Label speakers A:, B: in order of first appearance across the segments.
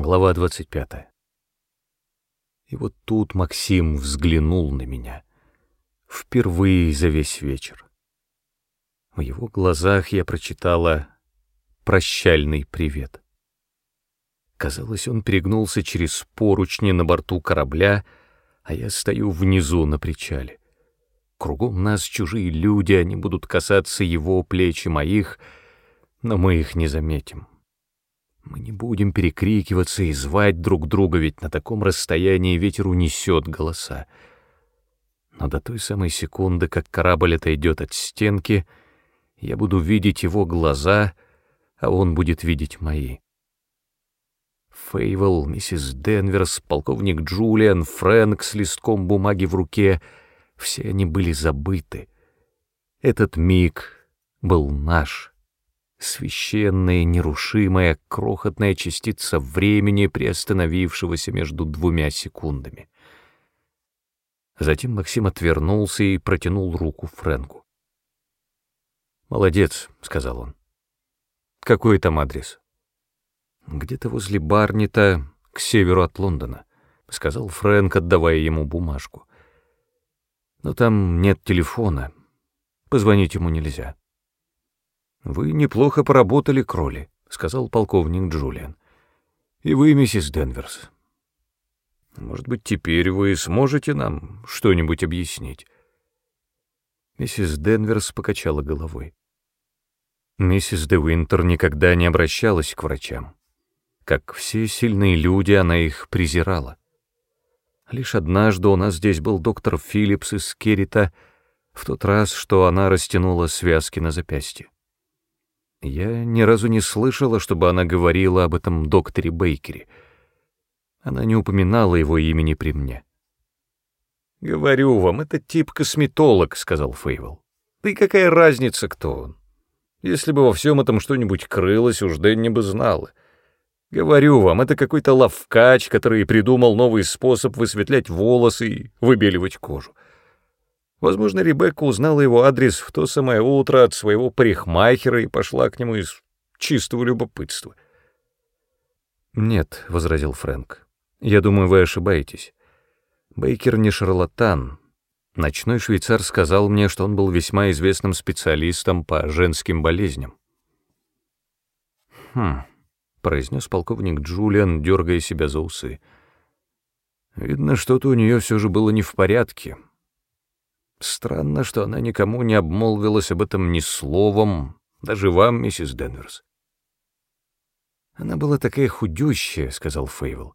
A: Глава 25. И вот тут Максим взглянул на меня. Впервые за весь вечер. В его глазах я прочитала «Прощальный привет». Казалось, он перегнулся через поручни на борту корабля, а я стою внизу на причале. Кругом нас чужие люди, они будут касаться его плеч и моих, но мы их не заметим. Мы не будем перекрикиваться и звать друг друга, ведь на таком расстоянии ветер унесет голоса. Но до той самой секунды, как корабль отойдет от стенки, я буду видеть его глаза, а он будет видеть мои. Фейвел, миссис Денверс, полковник Джулиан, Фрэнк с листком бумаги в руке — все они были забыты. Этот миг был наш — священная, нерушимая, крохотная частица времени, приостановившегося между двумя секундами. Затем Максим отвернулся и протянул руку Фрэнку. «Молодец», — сказал он. «Какой там адрес?» «Где-то возле Барнита, к северу от Лондона», — сказал Фрэнк, отдавая ему бумажку. «Но там нет телефона. Позвонить ему нельзя». «Вы неплохо поработали, Кроли», — сказал полковник Джулиан. «И вы, миссис Денверс. Может быть, теперь вы сможете нам что-нибудь объяснить?» Миссис Денверс покачала головой. Миссис де Винтер никогда не обращалась к врачам. Как все сильные люди, она их презирала. Лишь однажды у нас здесь был доктор Филлипс из Керрита, в тот раз, что она растянула связки на запястье. Я ни разу не слышала, чтобы она говорила об этом докторе Бейкере. Она не упоминала его имени при мне. «Говорю вам, это тип косметолог», — сказал Фейвел. «Да и какая разница, кто он? Если бы во всем этом что-нибудь крылось, уж Дэнни бы знала. Говорю вам, это какой-то лавкач, который придумал новый способ высветлять волосы и выбеливать кожу. Возможно, Ребекка узнала его адрес в то самое утро от своего парикмахера и пошла к нему из чистого любопытства. «Нет», — возразил Фрэнк, — «я думаю, вы ошибаетесь. Бейкер не шарлатан. Ночной швейцар сказал мне, что он был весьма известным специалистом по женским болезням». «Хм», — произнес полковник Джулиан, дергая себя за усы. «Видно, что-то у нее все же было не в порядке». Странно, что она никому не обмолвилась об этом ни словом, даже вам, миссис Денверс. Она была такая худющая, — сказал Фейвел.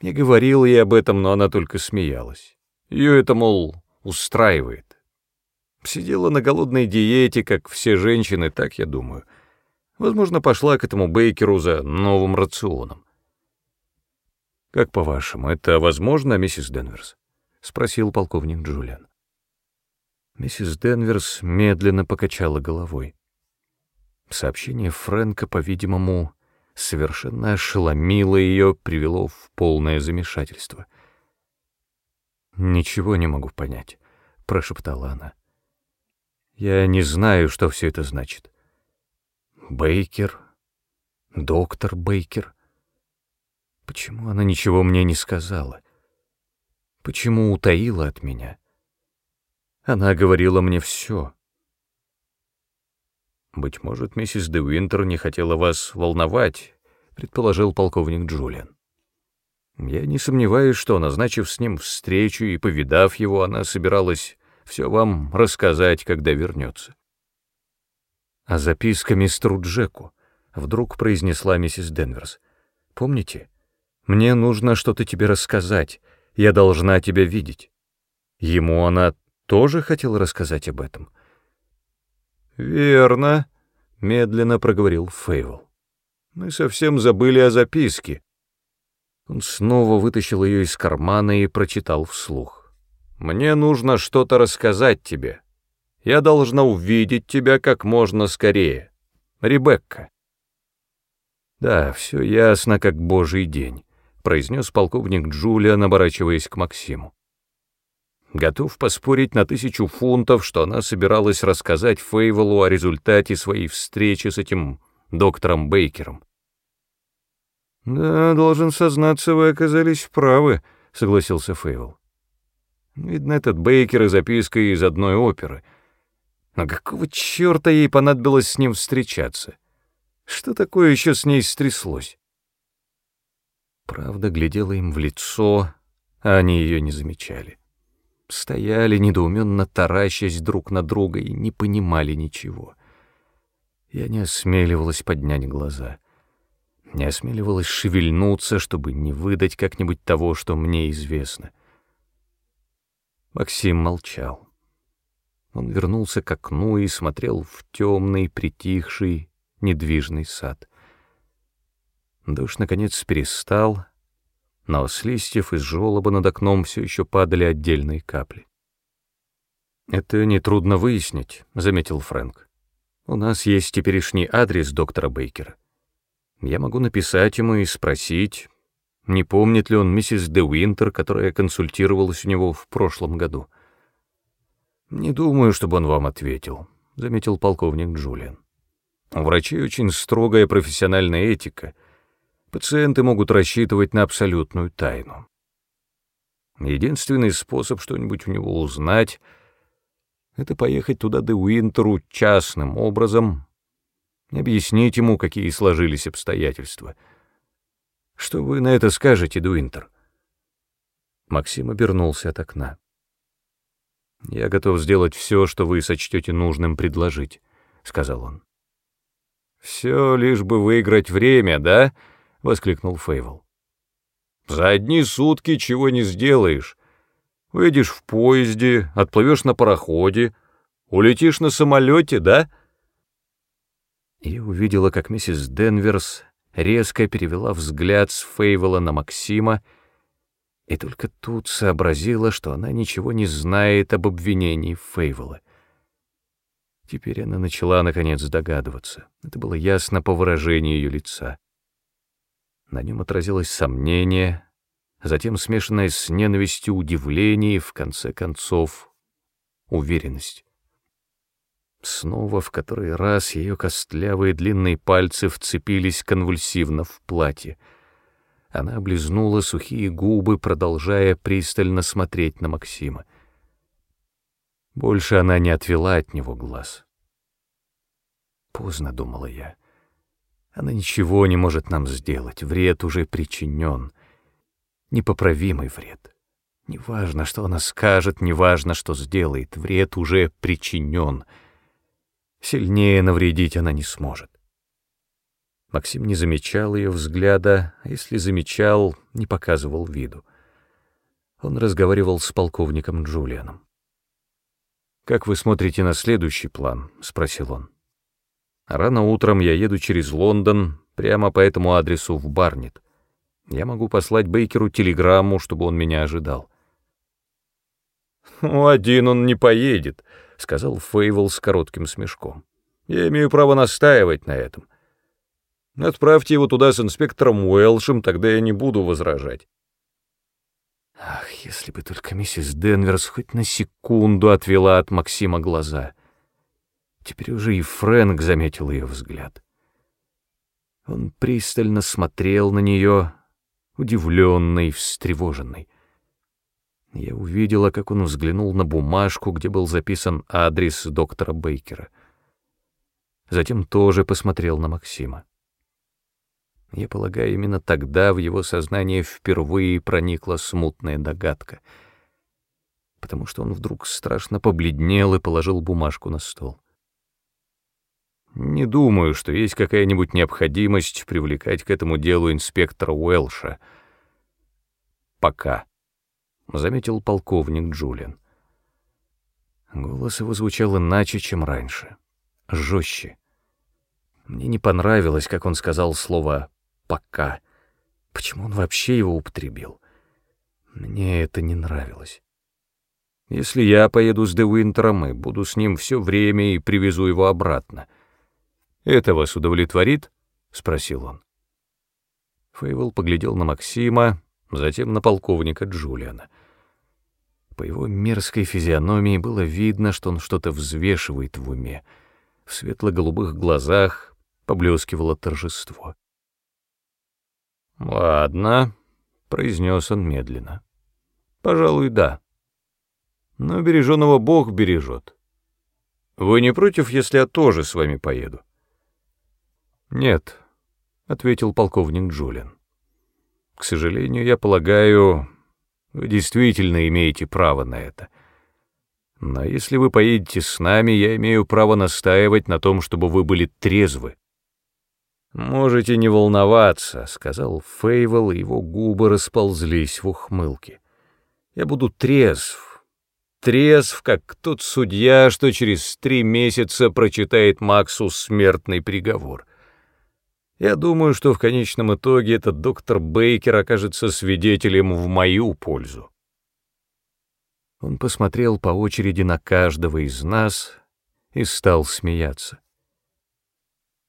A: Я говорил ей об этом, но она только смеялась. Ее это, мол, устраивает. Сидела на голодной диете, как все женщины, так я думаю. Возможно, пошла к этому Бейкеру за новым рационом. «Как по-вашему, это возможно, миссис Денверс?» — спросил полковник Джулиан. Миссис Денверс медленно покачала головой. Сообщение Фрэнка, по-видимому, совершенно ошеломило ее, привело в полное замешательство. «Ничего не могу понять», — прошептала она. «Я не знаю, что все это значит. Бейкер, доктор Бейкер. Почему она ничего мне не сказала? Почему утаила от меня?» Она говорила мне все. «Быть может, миссис де Уинтер не хотела вас волновать», — предположил полковник Джулиан. «Я не сомневаюсь, что, назначив с ним встречу и повидав его, она собиралась все вам рассказать, когда вернется». «А записка мистеру Джеку», — вдруг произнесла миссис Денверс. «Помните? Мне нужно что-то тебе рассказать, я должна тебя видеть». Ему она тоже хотел рассказать об этом. «Верно», — медленно проговорил Фейвел. «Мы совсем забыли о записке». Он снова вытащил ее из кармана и прочитал вслух. «Мне нужно что-то рассказать тебе. Я должна увидеть тебя как можно скорее. Ребекка». «Да, все ясно, как божий день», — произнес полковник Джулиан, оборачиваясь к Максиму. Готов поспорить на тысячу фунтов, что она собиралась рассказать Фейвелу о результате своей встречи с этим доктором Бейкером. «Да, должен сознаться, вы оказались правы», — согласился Фейвел. «Видно, этот Бейкер и записка из одной оперы. Но какого черта ей понадобилось с ним встречаться? Что такое еще с ней стряслось?» Правда глядела им в лицо, а они ее не замечали. Стояли, недоуменно таращась друг на друга, и не понимали ничего. Я не осмеливалась поднять глаза — не осмеливалась шевельнуться, чтобы не выдать как-нибудь того, что мне известно. Максим молчал. Он вернулся к окну и смотрел в темный, притихший, недвижный сад. Дождь, наконец, перестал, но с листьев из желоба над окном все еще падали отдельные капли. «Это нетрудно выяснить», — заметил Фрэнк. «У нас есть теперешний адрес доктора Бейкера. Я могу написать ему и спросить, не помнит ли он миссис Де Уинтер, которая консультировалась у него в прошлом году. «Не думаю, чтобы он вам ответил», — заметил полковник Джулиан. «У врачей очень строгая профессиональная этика. Пациенты могут рассчитывать на абсолютную тайну. Единственный способ что-нибудь у него узнать — это поехать туда Де Уинтеру частным образом объяснить ему, какие сложились обстоятельства. Что вы на это скажете, Дуинтер? Максим обернулся от окна. «Я готов сделать все, что вы сочтете нужным предложить», — сказал он. «Все лишь бы выиграть время, да?» — воскликнул Фейвел. «За одни сутки чего не сделаешь. Выйдешь в поезде, отплывешь на пароходе, улетишь на самолете, да?» и увидела, как миссис Денверс резко перевела взгляд с Фейвела на Максима, и только тут сообразила, что она ничего не знает об обвинении Фейвела. Теперь она начала, наконец, догадываться. Это было ясно по выражению ее лица. На нем отразилось сомнение, затем смешанное с ненавистью удивление и, в конце концов, уверенность. Снова в который раз ее костлявые длинные пальцы вцепились конвульсивно в платье. Она облизнула сухие губы, продолжая пристально смотреть на Максима. Больше она не отвела от него глаз. Поздно, думала я. Она ничего не может нам сделать, вред уже причинен. Непоправимый вред. Неважно, что она скажет, неважно, что сделает, вред уже причинен — Сильнее навредить она не сможет. Максим не замечал ее взгляда, а если замечал, не показывал виду. Он разговаривал с полковником Джулианом. «Как вы смотрите на следующий план?» — спросил он. «Рано утром я еду через Лондон, прямо по этому адресу в Барнет. Я могу послать Бейкеру телеграмму, чтобы он меня ожидал». «Ну, один он не поедет», — сказал Фейвел с коротким смешком. «Я имею право настаивать на этом. Отправьте его туда с инспектором Уэлшем, тогда я не буду возражать». Ах, если бы только миссис Денверс хоть на секунду отвела от Максима глаза. Теперь уже и Фрэнк заметил ее взгляд. Он пристально смотрел на нее, удивленный, встревоженный. Я увидела, как он взглянул на бумажку, где был записан адрес доктора Бейкера. Затем тоже посмотрел на Максима. Я полагаю, именно тогда в его сознание впервые проникла смутная догадка, потому что он вдруг страшно побледнел и положил бумажку на стол. Не думаю, что есть какая-нибудь необходимость привлекать к этому делу инспектора Уэлша. Пока. — заметил полковник Джулиан. Голос его звучал иначе, чем раньше, жестче. Мне не понравилось, как он сказал слово «пока». Почему он вообще его употребил? Мне это не нравилось. Если я поеду с Де Уинтером и буду с ним все время и привезу его обратно. Это вас удовлетворит? — спросил он. Фейвел поглядел на Максима, затем на полковника Джулиана. По его мерзкой физиономии было видно, что он что-то взвешивает в уме. В светло-голубых глазах поблескивало торжество. «Ладно», — произнес он медленно. «Пожалуй, да. Но береженого Бог бережет. Вы не против, если я тоже с вами поеду?» «Нет», — ответил полковник Джулиан. «К сожалению, я полагаю, вы действительно имеете право на это. Но если вы поедете с нами, я имею право настаивать на том, чтобы вы были трезвы». «Можете не волноваться», — сказал Фейвел, и его губы расползлись в ухмылке. «Я буду трезв, трезв, как тот судья, что через три месяца прочитает Максу смертный приговор». Я думаю, что в конечном итоге этот доктор Бейкер окажется свидетелем в мою пользу. Он посмотрел по очереди на каждого из нас и стал смеяться.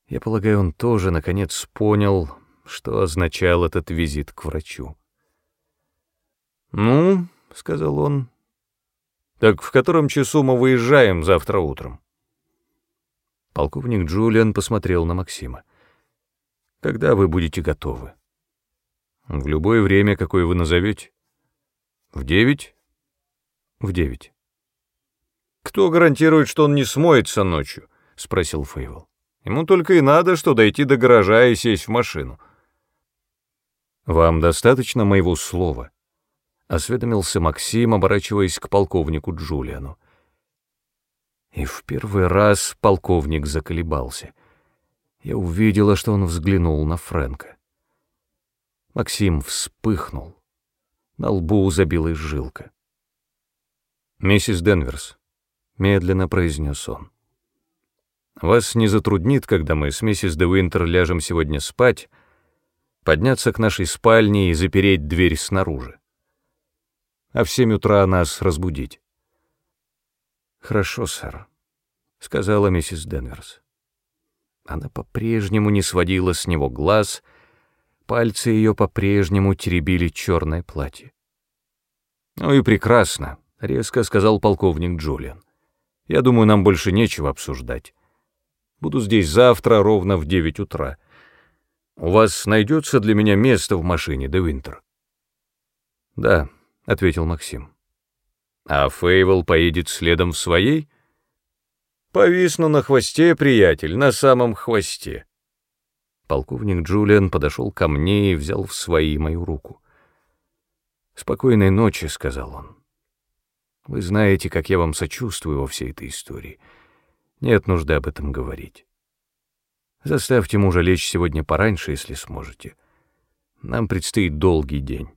A: Я полагаю, он тоже, наконец, понял, что означал этот визит к врачу. «Ну», — сказал он, — «так в котором часу мы выезжаем завтра утром?» Полковник Джулиан посмотрел на Максима. Когда вы будете готовы? В любое время, какое вы назовете. В девять? В девять. Кто гарантирует, что он не смоется ночью? Спросил Фейвел. Ему только и надо, что дойти до гаража и сесть в машину. Вам достаточно моего слова? Осведомился Максим, оборачиваясь к полковнику Джулиану. И в первый раз полковник заколебался — я увидела, что он взглянул на Фрэнка. Максим вспыхнул. На лбу забилась жилка. «Миссис Денверс», — медленно произнес он, — «вас не затруднит, когда мы с миссис де Уинтер ляжем сегодня спать, подняться к нашей спальне и запереть дверь снаружи, а в семь утра нас разбудить». «Хорошо, сэр», — сказала миссис Денверс. Она по-прежнему не сводила с него глаз, пальцы ее по-прежнему теребили черное платье. «Ну и прекрасно», — резко сказал полковник Джулиан. «Я думаю, нам больше нечего обсуждать. Буду здесь завтра ровно в девять утра. У вас найдется для меня место в машине, Де Винтер?» «Да», — ответил Максим. «А Фейвел поедет следом в своей?» Повисну на хвосте, приятель, на самом хвосте. Полковник Джулиан подошел ко мне и взял в свои мою руку. «Спокойной ночи», — сказал он. «Вы знаете, как я вам сочувствую во всей этой истории. Нет нужды об этом говорить. Заставьте мужа лечь сегодня пораньше, если сможете. Нам предстоит долгий день».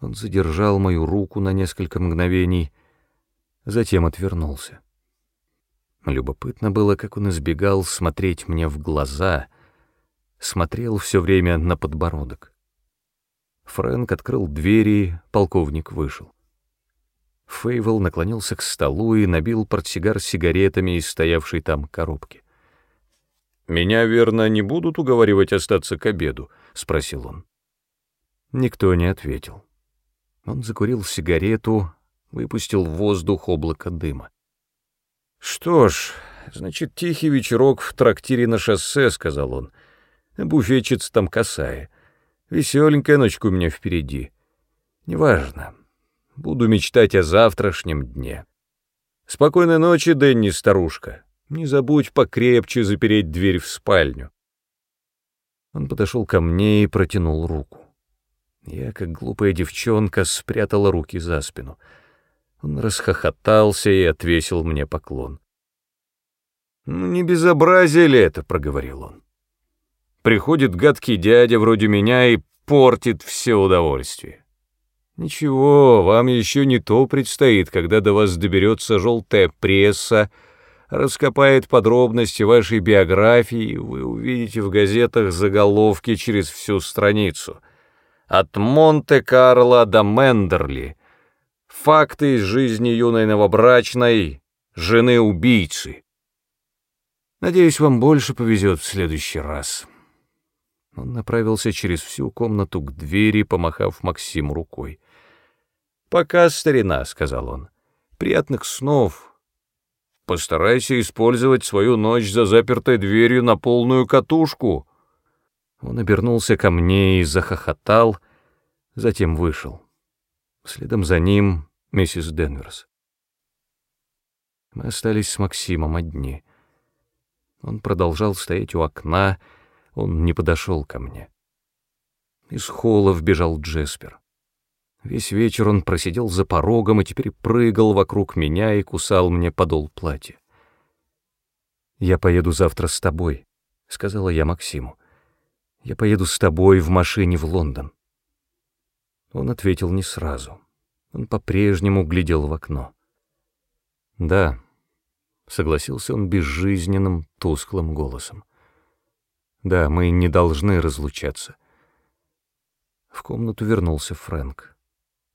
A: Он задержал мою руку на несколько мгновений, затем отвернулся. Любопытно было, как он избегал смотреть мне в глаза, смотрел все время на подбородок. Фрэнк открыл двери, полковник вышел. Фейвел наклонился к столу и набил портсигар сигаретами из стоявшей там коробки. «Меня, верно, не будут уговаривать остаться к обеду?» — спросил он. Никто не ответил. Он закурил сигарету, выпустил в воздух облако дыма. «Что ж, значит, тихий вечерок в трактире на шоссе», — сказал он. «Буфетчица там косая. Веселенькая ночка у меня впереди. Неважно. Буду мечтать о завтрашнем дне. Спокойной ночи, Дэнни, старушка. Не забудь покрепче запереть дверь в спальню». Он подошел ко мне и протянул руку. Я, как глупая девчонка, спрятала руки за спину — он расхохотался и отвесил мне поклон. «Ну, не безобразие ли это?» — проговорил он. «Приходит гадкий дядя вроде меня и портит все удовольствие. Ничего, вам еще не то предстоит, когда до вас доберется желтая пресса, раскопает подробности вашей биографии, вы увидите в газетах заголовки через всю страницу. От Монте-Карло до Мендерли — Факты из жизни юной новобрачной, жены убийцы. Надеюсь, вам больше повезет в следующий раз. Он направился через всю комнату к двери, помахав Максиму рукой. «Пока, старина», — сказал он. «Приятных снов. Постарайся использовать свою ночь за запертой дверью на полную катушку». Он обернулся ко мне и захохотал, затем вышел. Следом за ним миссис Денверс. Мы остались с Максимом одни. Он продолжал стоять у окна, он не подошел ко мне. Из холла вбежал Джеспер. Весь вечер он просидел за порогом и теперь прыгал вокруг меня и кусал мне подол платья. «Я поеду завтра с тобой», — сказала я Максиму. «Я поеду с тобой в машине в Лондон». Он ответил не сразу. Он по-прежнему глядел в окно. «Да», — согласился он безжизненным, тусклым голосом. «Да, мы не должны разлучаться». В комнату вернулся Фрэнк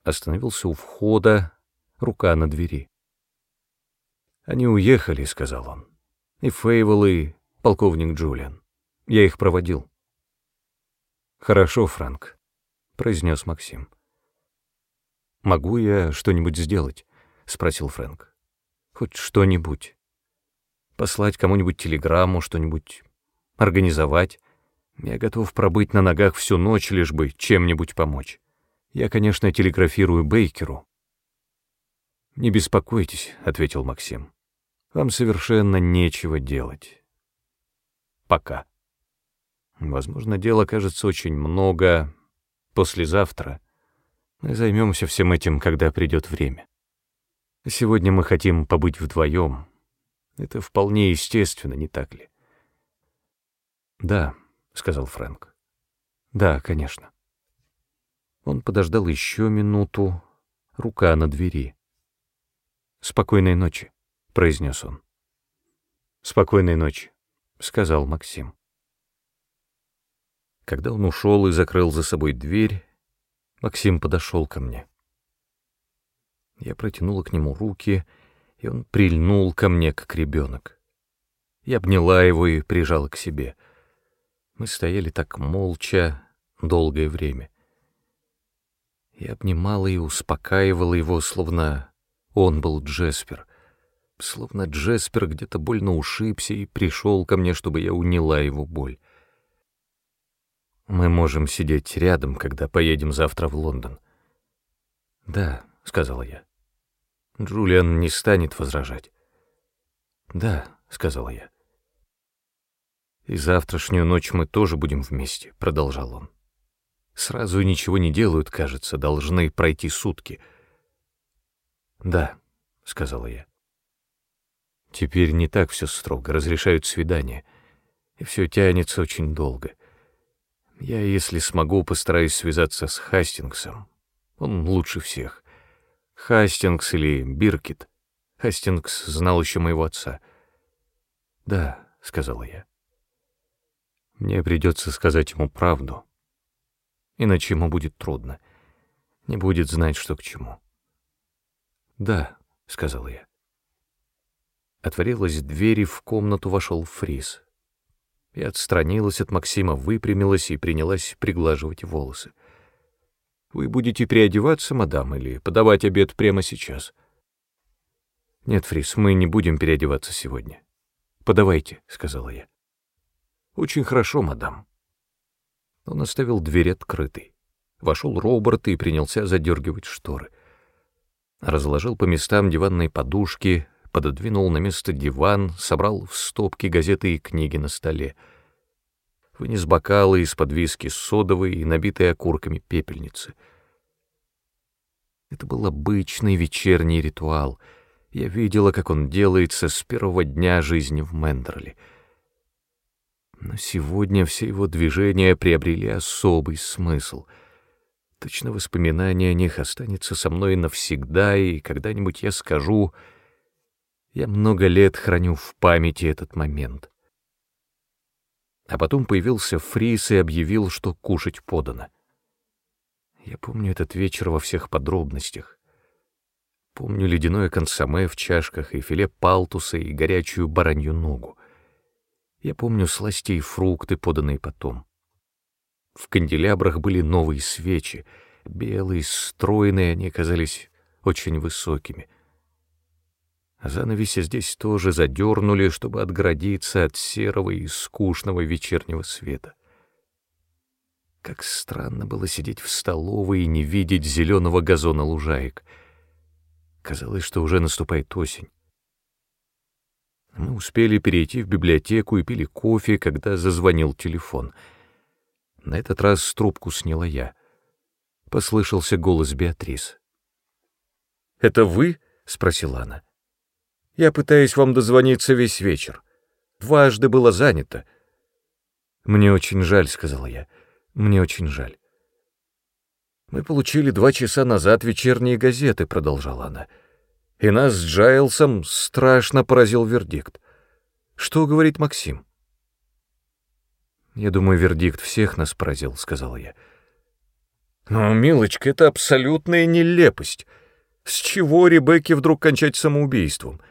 A: остановился у входа, рука на двери. «Они уехали», — сказал он. «И Фейвел, и полковник Джулиан. Я их проводил». «Хорошо, Франк», — произнес Максим. «Могу я что-нибудь сделать?» — спросил Фрэнк. «Хоть что-нибудь. Послать кому-нибудь телеграмму, что-нибудь организовать. Я готов пробыть на ногах всю ночь, лишь бы чем-нибудь помочь». Я, конечно, телеграфирую Бейкеру. «Не беспокойтесь», — ответил Максим. «Вам совершенно нечего делать. Пока. Возможно, дела кажется очень много. Послезавтра мы займемся всем этим, когда придет время. Сегодня мы хотим побыть вдвоем. Это вполне естественно, не так ли?» «Да», — сказал Фрэнк. «Да, конечно». Он подождал еще минуту, рука на двери. «Спокойной ночи», — произнес он. «Спокойной ночи», — сказал Максим. Когда он ушел и закрыл за собой дверь, Максим подошел ко мне. Я протянула к нему руки, и он прильнул ко мне, как ребенок. Я обняла его и прижала к себе. Мы стояли так молча долгое время. Я обнимала и успокаивала его, словно он был Джеспер. Словно Джеспер где-то больно ушибся и пришел ко мне, чтобы я уняла его боль. «Мы можем сидеть рядом, когда поедем завтра в Лондон». «Да», — сказала я. Джулиан не станет возражать. «Да», — сказала я. «И завтрашнюю ночь мы тоже будем вместе», — продолжал он. Сразу ничего не делают, кажется, должны пройти сутки. «Да», — сказала я. «Теперь не так все строго, разрешают свидания, и все тянется очень долго. Я, если смогу, постараюсь связаться с Хастингсом. Он лучше всех. Хастингс или Биркет. Хастингс знал еще моего отца». «Да», — сказала я. «Мне придется сказать ему правду» иначе ему будет трудно. Не будет знать, что к чему. «Да», — сказал я. Отворилась дверь, и в комнату вошел Фрис. Я отстранилась от Максима, выпрямилась и принялась приглаживать волосы. «Вы будете переодеваться, мадам, или подавать обед прямо сейчас?» «Нет, Фрис, мы не будем переодеваться сегодня. Подавайте», — сказала я. «Очень хорошо, мадам». Он оставил дверь открытой. Вошел Роберт и принялся задергивать шторы. Разложил по местам диванные подушки, пододвинул на место диван, собрал в стопки газеты и книги на столе. Вынес бокалы из-под виски содовой и набитые окурками пепельницы. Это был обычный вечерний ритуал. Я видела, как он делается с первого дня жизни в Мендерли — но сегодня все его движения приобрели особый смысл. Точно воспоминание о них останется со мной навсегда, и когда-нибудь я скажу, я много лет храню в памяти этот момент. А потом появился Фрис и объявил, что кушать подано. Я помню этот вечер во всех подробностях. Помню ледяное консоме в чашках и филе палтуса и горячую баранью ногу. Я помню сласти и фрукты, поданные потом. В канделябрах были новые свечи, белые, стройные, они казались очень высокими. Занавеси здесь тоже задернули, чтобы отгородиться от серого и скучного вечернего света. Как странно было сидеть в столовой и не видеть зеленого газона лужаек. Казалось, что уже наступает осень. Мы успели перейти в библиотеку и пили кофе, когда зазвонил телефон. На этот раз трубку сняла я. Послышался голос Беатрис. «Это вы?» — спросила она. «Я пытаюсь вам дозвониться весь вечер. Дважды было занято». «Мне очень жаль», — сказала я. «Мне очень жаль». «Мы получили два часа назад вечерние газеты», — продолжала она и нас с Джайлсом страшно поразил вердикт. Что говорит Максим? «Я думаю, вердикт всех нас поразил», — сказал я. «Но, милочка, это абсолютная нелепость. С чего Ребекке вдруг кончать самоубийством?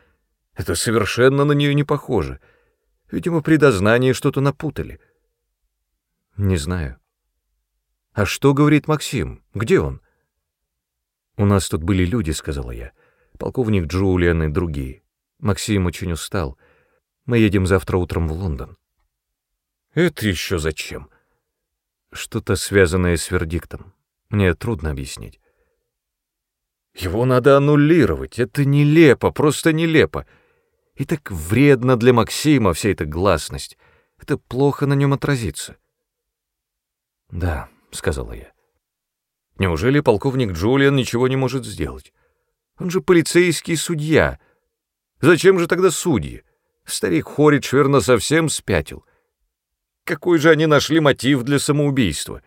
A: Это совершенно на нее не похоже. Видимо, при дознании что-то напутали». «Не знаю». «А что говорит Максим? Где он?» «У нас тут были люди», — сказала я полковник Джулиан и другие. Максим очень устал. Мы едем завтра утром в Лондон. Это еще зачем? Что-то связанное с вердиктом. Мне трудно объяснить. Его надо аннулировать. Это нелепо, просто нелепо. И так вредно для Максима вся эта гласность. Это плохо на нем отразится. Да, сказала я. Неужели полковник Джулиан ничего не может сделать? Он же полицейский судья. Зачем же тогда судьи? Старик Хорич, верно, совсем спятил. Какой же они нашли мотив для самоубийства?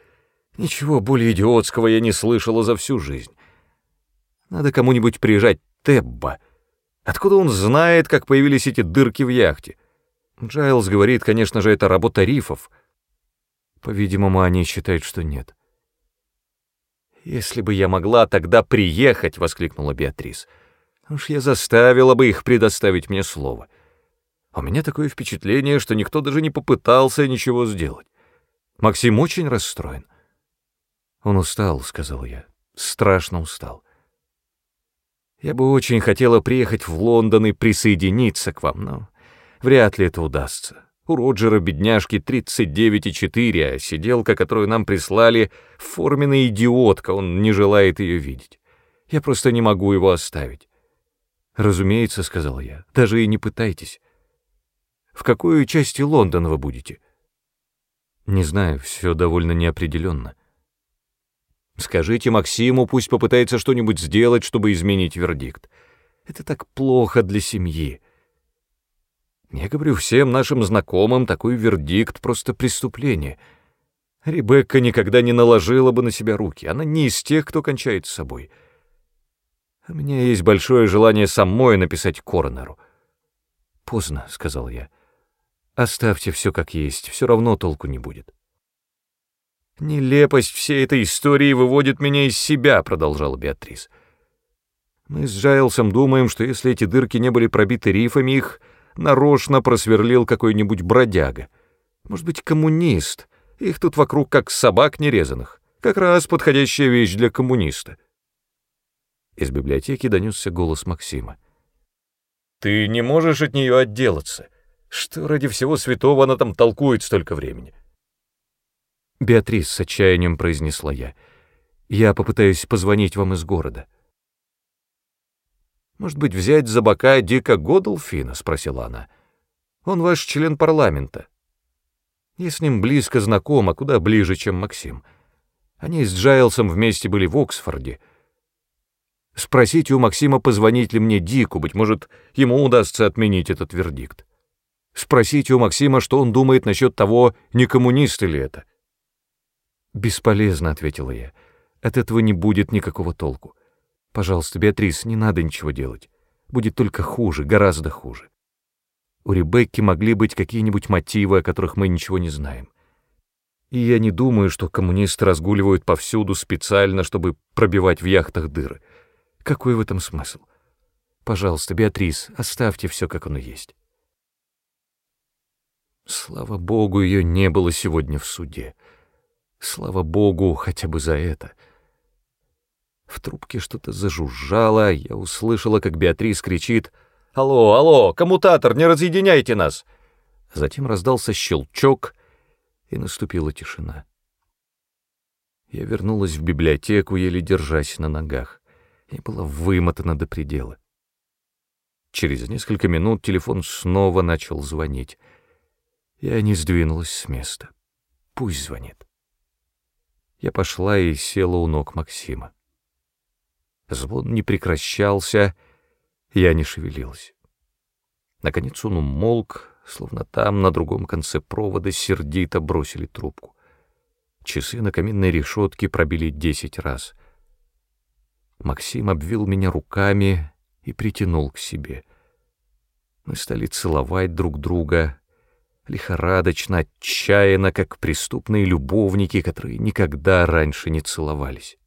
A: Ничего более идиотского я не слышала за всю жизнь. Надо кому-нибудь приезжать Тебба. Откуда он знает, как появились эти дырки в яхте? Джайлз говорит, конечно же, это работа рифов. По-видимому, они считают, что нет. «Если бы я могла тогда приехать!» — воскликнула Беатрис. «Уж я заставила бы их предоставить мне слово. У меня такое впечатление, что никто даже не попытался ничего сделать. Максим очень расстроен». «Он устал», — сказал я. «Страшно устал. Я бы очень хотела приехать в Лондон и присоединиться к вам, но вряд ли это удастся. У Роджера бедняжки 39,4, а сиделка, которую нам прислали, форменная идиотка, он не желает ее видеть. Я просто не могу его оставить. «Разумеется», — сказал я, — «даже и не пытайтесь». «В какой части Лондона вы будете?» «Не знаю, все довольно неопределенно». «Скажите Максиму, пусть попытается что-нибудь сделать, чтобы изменить вердикт. Это так плохо для семьи». Я говорю всем нашим знакомым, такой вердикт — просто преступление. Ребекка никогда не наложила бы на себя руки, она не из тех, кто кончает с собой. У меня есть большое желание самой написать коронеру. «Поздно», — сказал я. «Оставьте все как есть, все равно толку не будет». «Нелепость всей этой истории выводит меня из себя», — продолжала Беатрис. «Мы с Джайлсом думаем, что если эти дырки не были пробиты рифами, их нарочно просверлил какой-нибудь бродяга. Может быть, коммунист. Их тут вокруг как собак нерезанных. Как раз подходящая вещь для коммуниста. Из библиотеки донесся голос Максима. «Ты не можешь от нее отделаться. Что ради всего святого она там толкует столько времени?» «Беатрис», — с отчаянием произнесла я, — «я попытаюсь позвонить вам из города». «Может быть, взять за бока Дика Годолфина?» — спросила она. «Он ваш член парламента. Я с ним близко знакома, куда ближе, чем Максим. Они с Джайлсом вместе были в Оксфорде. Спросите у Максима, позвонить ли мне Дику, быть может, ему удастся отменить этот вердикт. Спросите у Максима, что он думает насчет того, не коммунисты ли это». «Бесполезно», — ответила я. «От этого не будет никакого толку. Пожалуйста, Беатрис, не надо ничего делать. Будет только хуже, гораздо хуже. У Ребекки могли быть какие-нибудь мотивы, о которых мы ничего не знаем. И я не думаю, что коммунисты разгуливают повсюду специально, чтобы пробивать в яхтах дыры. Какой в этом смысл? Пожалуйста, Беатрис, оставьте все, как оно есть. Слава богу, ее не было сегодня в суде. Слава богу, хотя бы за это — в трубке что-то зажужжало, я услышала, как Беатрис кричит «Алло, алло, коммутатор, не разъединяйте нас!» Затем раздался щелчок, и наступила тишина. Я вернулась в библиотеку, еле держась на ногах. Я была вымотана до предела. Через несколько минут телефон снова начал звонить. Я не сдвинулась с места. Пусть звонит. Я пошла и села у ног Максима. Звон не прекращался, я не шевелилась. Наконец он умолк, словно там, на другом конце провода, сердито бросили трубку. Часы на каминной решетке пробили десять раз. Максим обвил меня руками и притянул к себе. Мы стали целовать друг друга, лихорадочно, отчаянно, как преступные любовники, которые никогда раньше не целовались.